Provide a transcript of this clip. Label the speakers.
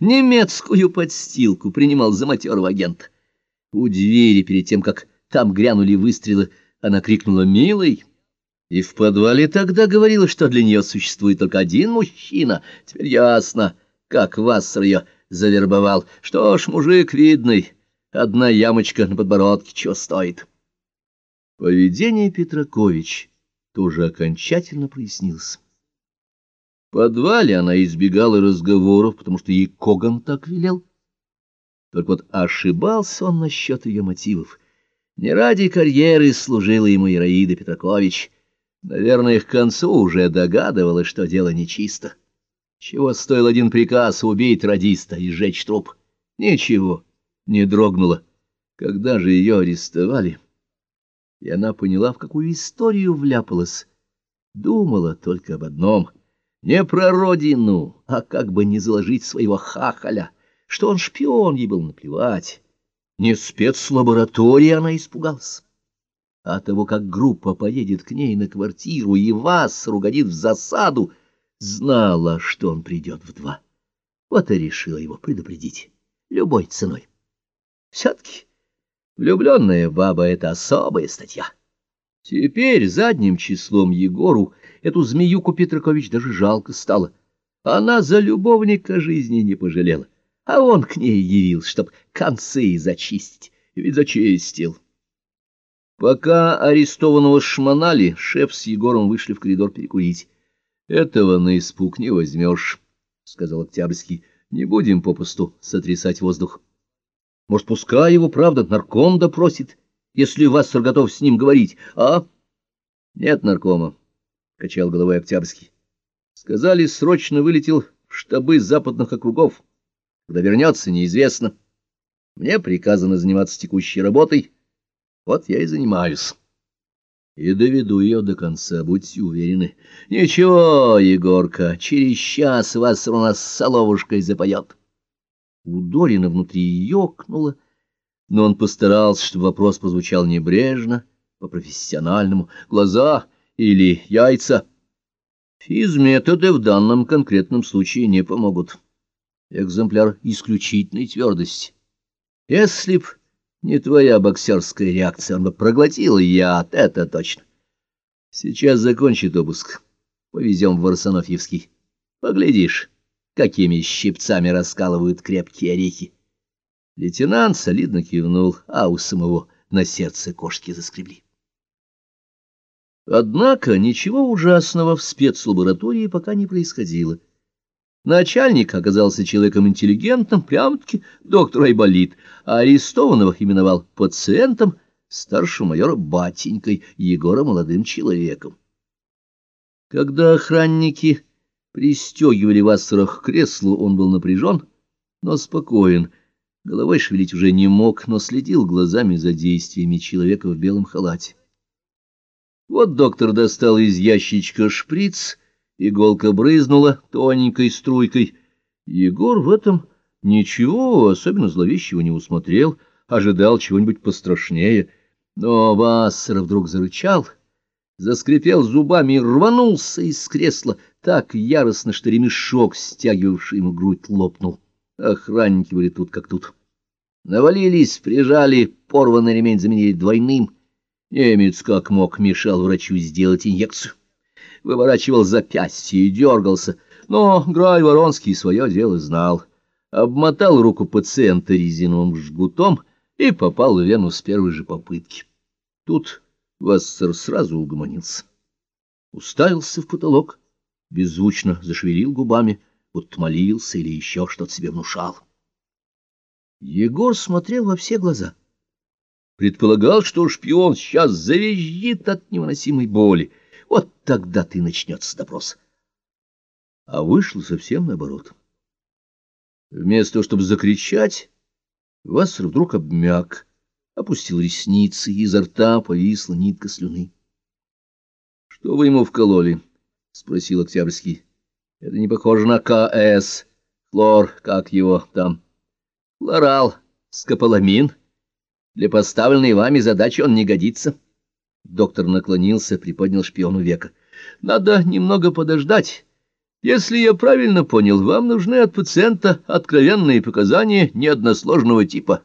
Speaker 1: немецкую подстилку принимал за матерого агента. У двери, перед тем, как там грянули выстрелы, она крикнула «Милый!» И в подвале тогда говорила, что для нее существует только один мужчина. Теперь ясно, как Вассер ее завербовал. Что ж, мужик видный, одна ямочка на подбородке чего стоит. Поведение Петракович тоже окончательно прояснилось. Подвале она избегала разговоров, потому что ей Коган так велел. Только вот ошибался он насчет ее мотивов. Не ради карьеры служила ему Ираида Петракович. Наверное, к концу уже догадывалась, что дело нечисто. Чего стоил один приказ убить радиста и сжечь труп? Ничего, не дрогнула. Когда же ее арестовали? И она поняла, в какую историю вляпалась. Думала только об одном — не про родину, а как бы не заложить своего хахаля, что он шпион, ей было наплевать. Не спецлаборатории она испугалась, а того, как группа поедет к ней на квартиру и вас ругодит в засаду, знала, что он придет в два. Вот и решила его предупредить любой ценой. Все-таки влюбленная баба — это особая статья. Теперь задним числом Егору эту змеюку Петракович даже жалко стало. Она за любовника жизни не пожалела а он к ней явился, чтоб концы зачистить, ведь зачистил. Пока арестованного шмонали, шеф с Егором вышли в коридор перекурить. — Этого на испуг не возьмешь, — сказал Октябрьский. — Не будем попусту сотрясать воздух. Может, пускай его, правда, нарком допросит, если Вассер готов с ним говорить, а? — Нет наркома, — качал головой Октябрьский. — Сказали, срочно вылетел в штабы западных округов. Когда вернется, неизвестно. Мне приказано заниматься текущей работой. Вот я и занимаюсь. И доведу ее до конца, будьте уверены. Ничего, Егорка, через час вас у нас соловушкой запоет. У Дорина внутри ёкнуло, но он постарался, чтобы вопрос прозвучал небрежно, по-профессиональному. Глаза или яйца? Физметоды в данном конкретном случае не помогут экземпляр исключительной твердости. Если б не твоя боксерская реакция, он бы проглотил яд, это точно. Сейчас закончит обыск. Повезем в Арсенофьевский. Поглядишь, какими щипцами раскалывают крепкие орехи. Лейтенант солидно кивнул, а у самого на сердце кошки заскребли. Однако ничего ужасного в спецлаборатории пока не происходило. Начальник оказался человеком интеллигентным, прям-таки доктор Айболит, а арестованного именовал пациентом, старшего майора батенькой, Егора молодым человеком. Когда охранники пристегивали Вассера к креслу, он был напряжен, но спокоен. Головой шевелить уже не мог, но следил глазами за действиями человека в белом халате. Вот доктор достал из ящичка шприц — Иголка брызнула тоненькой струйкой. Егор в этом ничего особенно зловещего не усмотрел, ожидал чего-нибудь пострашнее. Но Вассер вдруг зарычал, заскрипел зубами и рванулся из кресла так яростно, что ремешок, стягивавший ему грудь, лопнул. Охранники были тут как тут. Навалились, прижали, порванный ремень заменили двойным. Немец как мог мешал врачу сделать инъекцию выворачивал запястье и дергался, но Грай Воронский свое дело знал. Обмотал руку пациента резиновым жгутом и попал в вену с первой же попытки. Тут Вассер сразу угомонился. Уставился в потолок, беззвучно зашевелил губами, будто молился или еще что-то себе внушал. Егор смотрел во все глаза. Предполагал, что шпион сейчас завизжит от невыносимой боли, вот тогда ты начнется допрос. А вышло совсем наоборот. Вместо того, чтобы закричать, Вассер вдруг обмяк, опустил ресницы, и изо рта повисла нитка слюны. — Что вы ему вкололи? — спросил Октябрьский. — Это не похоже на КС. Хлор, как его там? — Хлорал, скополамин. Для поставленной вами задачи он не годится. — Доктор наклонился, приподнял шпиону века. — Надо немного подождать. Если я правильно понял, вам нужны от пациента откровенные показания неодносложного типа.